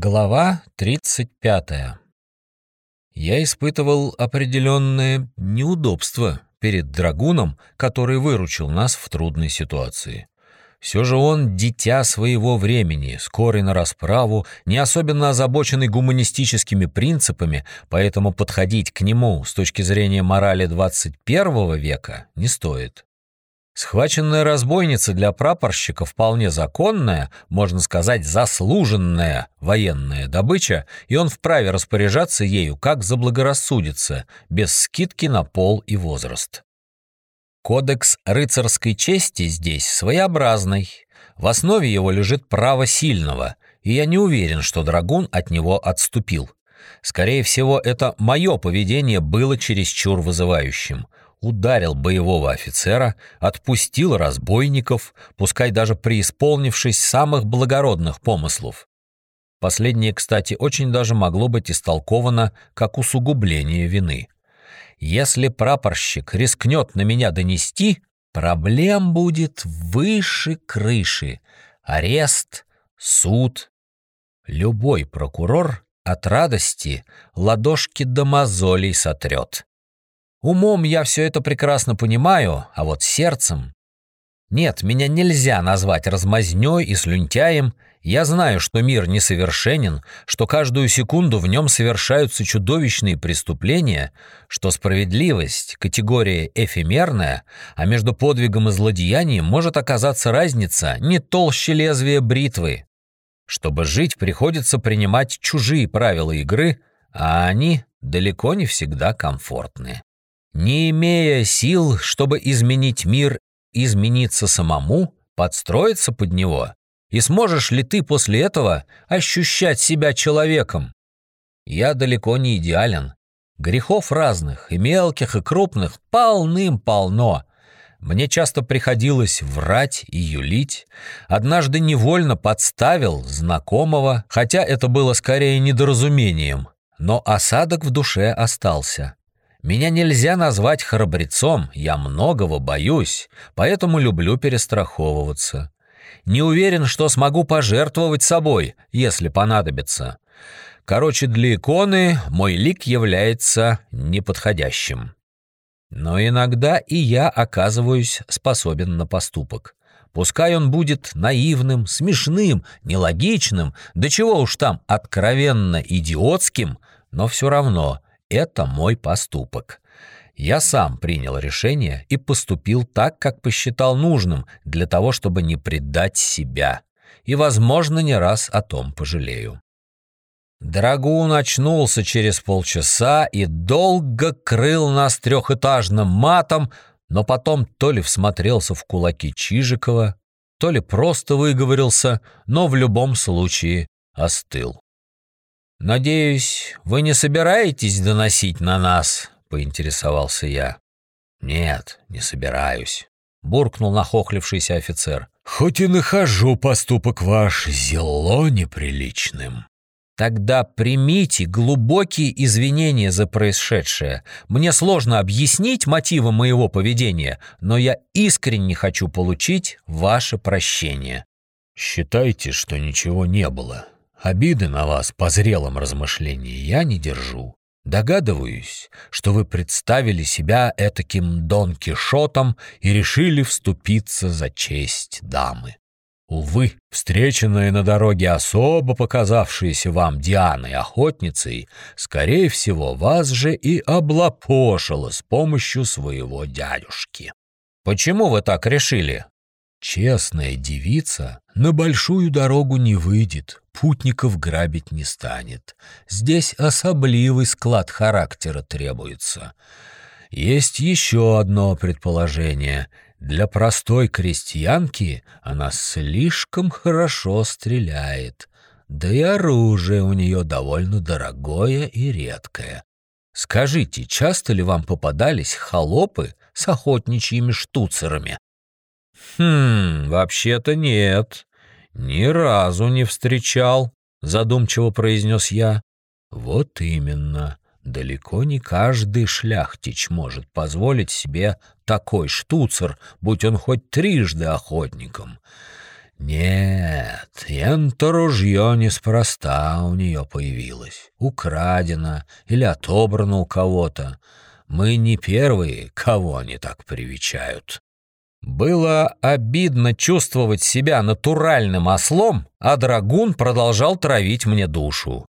Глава 35. Я испытывал определенное неудобство перед драгуном, который выручил нас в трудной ситуации. Все же он дитя своего времени, скорый на расправу, не особенно озабоченный гуманистическими принципами, поэтому подходить к нему с точки зрения морали 21 века не стоит. Схваченная разбойница для прапорщика вполне законная, можно сказать, заслуженная военная добыча, и он вправе распоряжаться ею, как заблагорассудится, без скидки на пол и возраст. Кодекс рыцарской чести здесь своеобразный. В основе его лежит право сильного, и я не уверен, что драгун от него отступил. Скорее всего, это мое поведение было чересчур вызывающим – ударил боевого офицера, отпустил разбойников, пускай даже преисполнившись самых благородных помыслов. Последнее, кстати, очень даже могло быть истолковано как усугубление вины. Если прапорщик рискнет на меня донести, проблем будет выше крыши. Арест, суд. Любой прокурор от радости ладошки до мозолей сотрет. Умом я все это прекрасно понимаю, а вот сердцем... Нет, меня нельзя назвать размазнёй и слюнтяем. Я знаю, что мир несовершенен, что каждую секунду в нем совершаются чудовищные преступления, что справедливость — категория эфемерная, а между подвигом и злодеянием может оказаться разница не толще лезвия бритвы. Чтобы жить, приходится принимать чужие правила игры, а они далеко не всегда комфортные. Не имея сил, чтобы изменить мир, измениться самому, подстроиться под него, и сможешь ли ты после этого ощущать себя человеком? Я далеко не идеален. Грехов разных, и мелких, и крупных, полным-полно. Мне часто приходилось врать и юлить. Однажды невольно подставил знакомого, хотя это было скорее недоразумением, но осадок в душе остался. Меня нельзя назвать храбрецом, я многого боюсь, поэтому люблю перестраховываться. Не уверен, что смогу пожертвовать собой, если понадобится. Короче, для иконы мой лик является неподходящим. Но иногда и я оказываюсь способен на поступок. Пускай он будет наивным, смешным, нелогичным, да чего уж там откровенно идиотским, но все равно это мой поступок. Я сам принял решение и поступил так, как посчитал нужным, для того, чтобы не предать себя. И, возможно, не раз о том пожалею. Драгун очнулся через полчаса и долго крыл нас трехэтажным матом, но потом то ли всмотрелся в кулаки Чижикова, то ли просто выговорился, но в любом случае остыл. «Надеюсь, вы не собираетесь доносить на нас?» — поинтересовался я. «Нет, не собираюсь», — буркнул нахохлившийся офицер. «Хоть и нахожу поступок ваш зело неприличным». «Тогда примите глубокие извинения за происшедшее. Мне сложно объяснить мотивы моего поведения, но я искренне хочу получить ваше прощение». «Считайте, что ничего не было», Обиды на вас по зрелом размышлении я не держу. Догадываюсь, что вы представили себя этаким Дон Кишотом и решили вступиться за честь дамы. Увы, встреченная на дороге особо показавшаяся вам Дианой-охотницей, скорее всего, вас же и облапошила с помощью своего дядюшки. Почему вы так решили? Честная девица на большую дорогу не выйдет, путников грабить не станет. Здесь особливый склад характера требуется. Есть еще одно предположение. Для простой крестьянки она слишком хорошо стреляет, да и оружие у нее довольно дорогое и редкое. Скажите, часто ли вам попадались холопы с охотничьими штуцерами? Хм, вообще-то нет. «Ни разу не встречал», — задумчиво произнес я. «Вот именно. Далеко не каждый шляхтич может позволить себе такой штуцер, будь он хоть трижды охотником. Нет, это ружье неспроста у нее появилось. Украдено или отобрано у кого-то. Мы не первые, кого они так привечают. Было обидно чувствовать себя натуральным ослом, а драгун продолжал травить мне душу.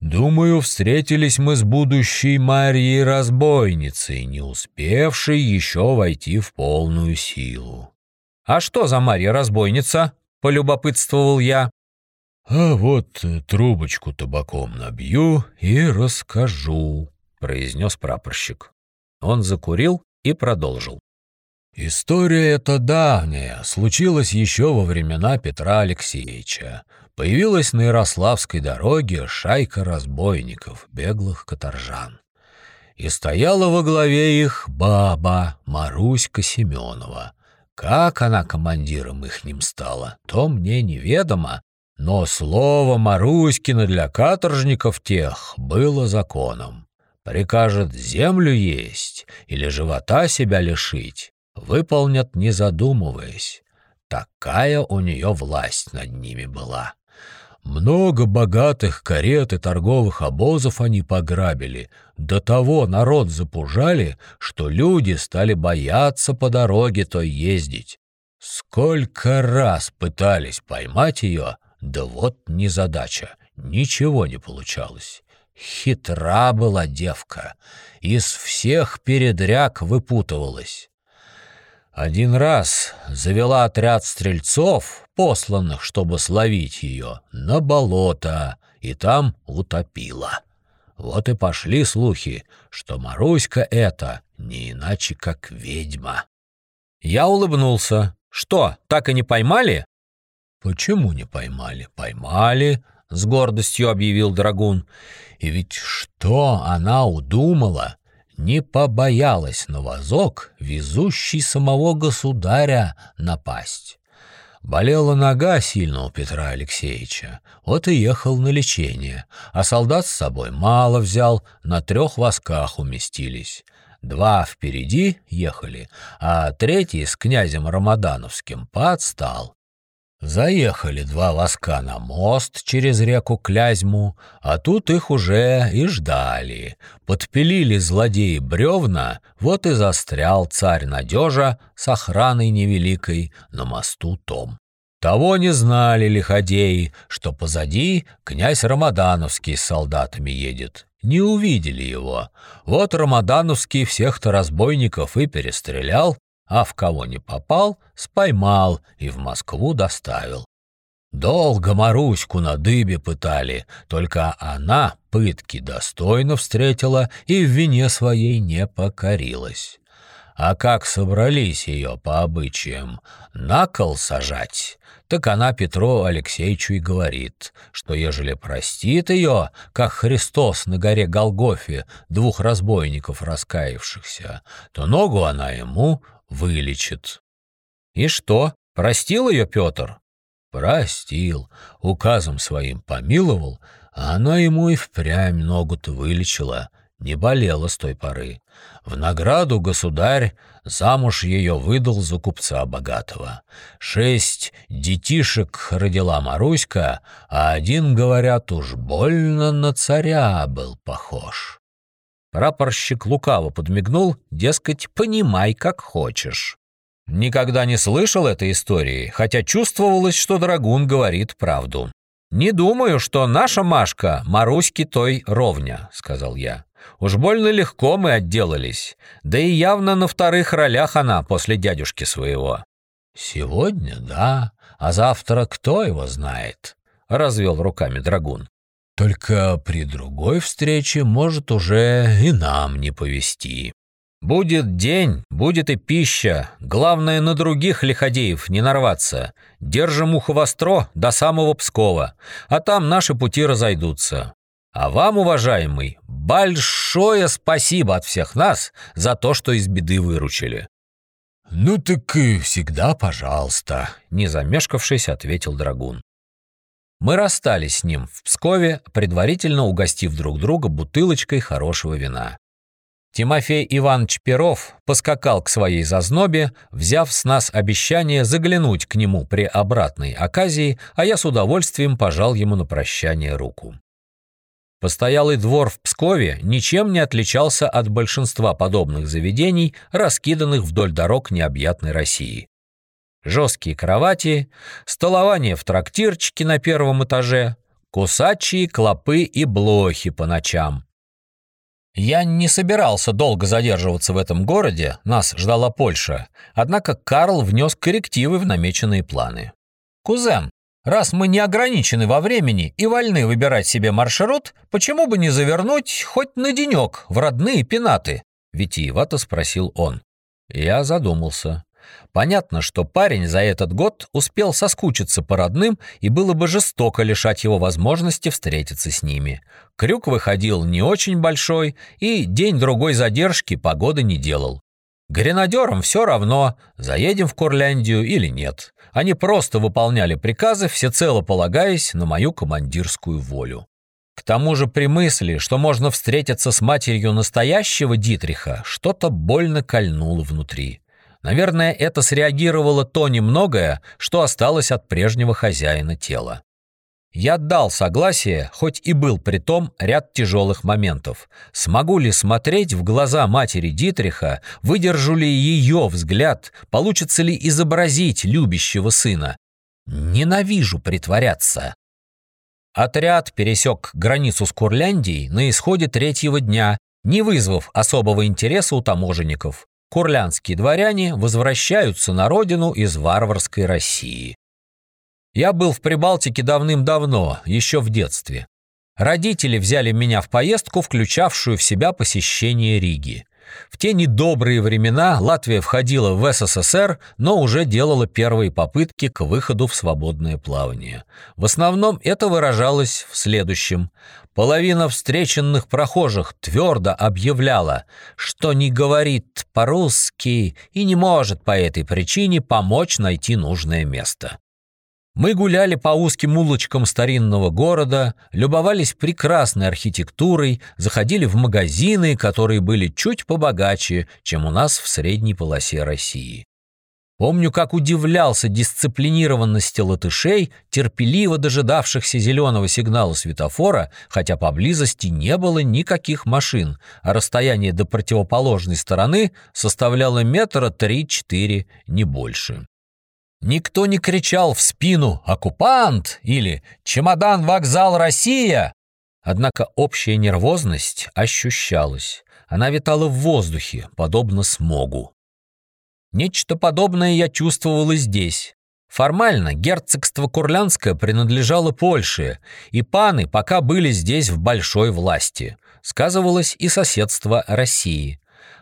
Думаю, встретились мы с будущей Марией разбойницей, не успевшей еще войти в полную силу. «А что за Марья разбойница?» — полюбопытствовал я. «А вот трубочку табаком набью и расскажу», — произнес прапорщик. Он закурил и продолжил. История эта давняя, случилась еще во времена Петра Алексеевича. Появилась на Ярославской дороге шайка разбойников, беглых каторжан. И стояла во главе их баба Маруська Семенова. Как она командиром их ним стала, то мне неведомо, но слово Маруськина для каторжников тех было законом. Прикажет землю есть или живота себя лишить, выполнят не задумываясь. Такая у нее власть над ними была. Много богатых карет и торговых обозов они пограбили. До того народ запужали, что люди стали бояться по дороге той ездить. Сколько раз пытались поймать ее, да вот незадача, ничего не получалось. Хитра была девка, из всех передряг выпутывалась. Один раз завела отряд стрельцов, посланных, чтобы словить ее, на болото, и там утопила. Вот и пошли слухи, что Маруська эта не иначе, как ведьма. Я улыбнулся. Что, так и не поймали? Почему не поймали? Поймали, с гордостью объявил Драгун. И ведь что она удумала? Не побоялась на вазок, везущий самого государя, напасть. Болела нога сильно у Петра Алексеевича, вот и ехал на лечение, а солдат с собой мало взял, на трех восках уместились. Два впереди ехали, а третий с князем Рамадановским подстал. Заехали два воска на мост через реку Клязьму, а тут их уже и ждали. Подпилили злодеи бревна, вот и застрял царь Надежа с охраной невеликой на мосту том. Того не знали лиходеи, что позади князь Рамадановский с солдатами едет. Не увидели его. Вот Рамадановский всех-то разбойников и перестрелял, а в кого не попал, споймал и в Москву доставил. Долго Маруську на дыбе пытали, только она пытки достойно встретила и в вине своей не покорилась. А как собрались ее по обычаям на кол сажать, так она Петру Алексеевичу и говорит, что ежели простит ее, как Христос на горе Голгофе двух разбойников раскаявшихся, то ногу она ему вылечит. И что, простил ее Петр? Простил, указом своим помиловал, а она ему и впрямь ногу-то вылечила, не болела с той поры. В награду государь замуж ее выдал за купца богатого. Шесть детишек родила Маруська, а один, говорят, уж больно на царя был похож. Прапорщик лукаво подмигнул, дескать, понимай, как хочешь. Никогда не слышал этой истории, хотя чувствовалось, что Драгун говорит правду. «Не думаю, что наша Машка Маруське той ровня», — сказал я. «Уж больно легко мы отделались, да и явно на вторых ролях она после дядюшки своего». «Сегодня да, а завтра кто его знает?» — развел руками Драгун. Только при другой встрече может уже и нам не повезти. Будет день, будет и пища. Главное, на других лиходеев не нарваться. Держим ухо востро до самого Пскова, а там наши пути разойдутся. А вам, уважаемый, большое спасибо от всех нас за то, что из беды выручили. «Ну так и всегда пожалуйста», — не замешкавшись, ответил Драгун. Мы расстались с ним в Пскове, предварительно угостив друг друга бутылочкой хорошего вина. Тимофей Иванович Перов поскакал к своей зазнобе, взяв с нас обещание заглянуть к нему при обратной оказии, а я с удовольствием пожал ему на прощание руку. Постоялый двор в Пскове ничем не отличался от большинства подобных заведений, раскиданных вдоль дорог необъятной России. Жесткие кровати, столование в трактирчике на первом этаже, кусачие клопы и блохи по ночам. Я не собирался долго задерживаться в этом городе, нас ждала Польша, однако Карл внес коррективы в намеченные планы. «Кузен, раз мы не ограничены во времени и вольны выбирать себе маршрут, почему бы не завернуть хоть на денек в родные пенаты?» — витиевато спросил он. Я задумался. Понятно, что парень за этот год успел соскучиться по родным, и было бы жестоко лишать его возможности встретиться с ними. Крюк выходил не очень большой, и день-другой задержки погоды не делал. Гренадерам все равно, заедем в Курляндию или нет. Они просто выполняли приказы, всецело полагаясь на мою командирскую волю. К тому же при мысли, что можно встретиться с матерью настоящего Дитриха, что-то больно кольнуло внутри. Наверное, это среагировало то немногое, что осталось от прежнего хозяина тела. Я дал согласие, хоть и был при том ряд тяжелых моментов. Смогу ли смотреть в глаза матери Дитриха, выдержу ли ее взгляд, получится ли изобразить любящего сына? Ненавижу притворяться. Отряд пересек границу с Курляндией на исходе третьего дня, не вызвав особого интереса у таможенников курлянские дворяне возвращаются на родину из варварской России. Я был в Прибалтике давным-давно, еще в детстве. Родители взяли меня в поездку, включавшую в себя посещение Риги. В те недобрые времена Латвия входила в СССР, но уже делала первые попытки к выходу в свободное плавание. В основном это выражалось в следующем. Половина встреченных прохожих твердо объявляла, что не говорит по-русски и не может по этой причине помочь найти нужное место. Мы гуляли по узким улочкам старинного города, любовались прекрасной архитектурой, заходили в магазины, которые были чуть побогаче, чем у нас в средней полосе России. Помню, как удивлялся дисциплинированности латышей, терпеливо дожидавшихся зеленого сигнала светофора, хотя поблизости не было никаких машин, а расстояние до противоположной стороны составляло метра три-четыре, не больше. Никто не кричал в спину «Оккупант!» или «Чемодан, вокзал, Россия!». Однако общая нервозность ощущалась. Она витала в воздухе, подобно смогу. Нечто подобное я чувствовал и здесь. Формально герцогство Курлянское принадлежало Польше, и паны пока были здесь в большой власти. Сказывалось и соседство России.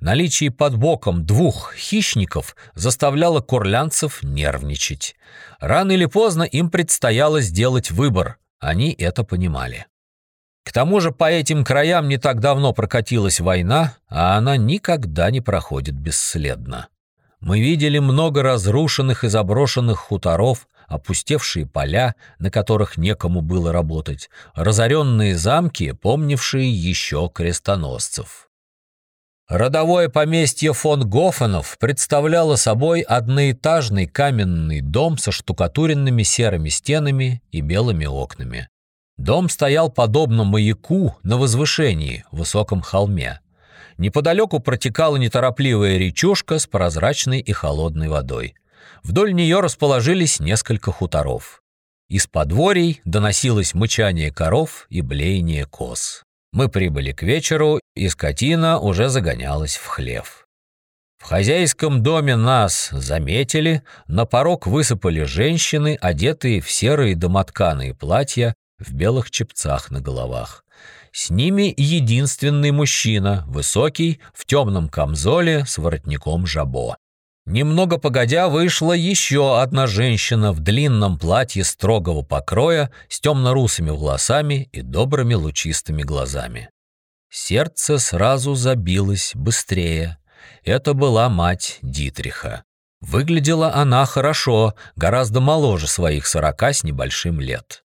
Наличие под боком двух хищников заставляло курлянцев нервничать. Рано или поздно им предстояло сделать выбор, они это понимали. К тому же по этим краям не так давно прокатилась война, а она никогда не проходит бесследно. Мы видели много разрушенных и заброшенных хуторов, опустевшие поля, на которых некому было работать, разоренные замки, помнившие еще крестоносцев. Родовое поместье фон Гофенов представляло собой одноэтажный каменный дом со штукатуренными серыми стенами и белыми окнами. Дом стоял подобно маяку на возвышении, высоком холме. Неподалеку протекала неторопливая речушка с прозрачной и холодной водой. Вдоль нее расположились несколько хуторов. Из подворий доносилось мычание коров и блеяние коз. Мы прибыли к вечеру, и скотина уже загонялась в хлев. В хозяйском доме нас заметили, на порог высыпали женщины, одетые в серые домотканые платья в белых чепцах на головах. С ними единственный мужчина, высокий, в темном камзоле с воротником жабо. Немного погодя вышла еще одна женщина в длинном платье строгого покроя с темно-русыми волосами и добрыми лучистыми глазами. Сердце сразу забилось быстрее. Это была мать Дитриха. Выглядела она хорошо, гораздо моложе своих сорока с небольшим лет.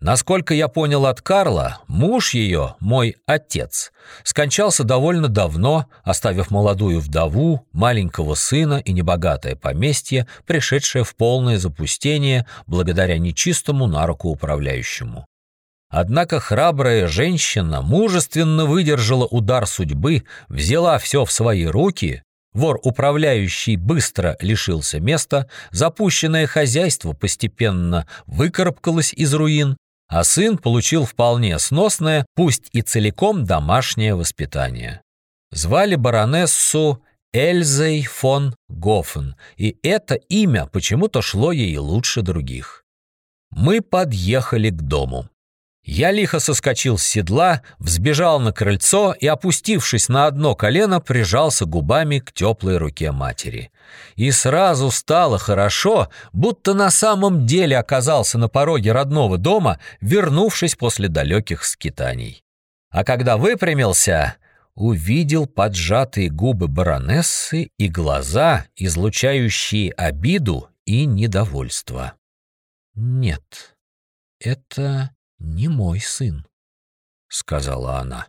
Насколько я понял от Карла, муж ее, мой отец, скончался довольно давно, оставив молодую вдову, маленького сына и небогатое поместье, пришедшее в полное запустение благодаря нечистому на руку управляющему. Однако храбрая женщина мужественно выдержала удар судьбы, взяла все в свои руки, вор управляющий быстро лишился места, запущенное хозяйство постепенно выкарабкалось из руин, а сын получил вполне сносное, пусть и целиком домашнее воспитание. Звали баронессу Эльзой фон Гофен, и это имя почему-то шло ей лучше других. Мы подъехали к дому. Я лихо соскочил с седла, взбежал на крыльцо и, опустившись на одно колено, прижался губами к теплой руке матери. И сразу стало хорошо, будто на самом деле оказался на пороге родного дома, вернувшись после далеких скитаний. А когда выпрямился, увидел поджатые губы баронессы и глаза, излучающие обиду и недовольство. «Нет, это не мой сын», — сказала она.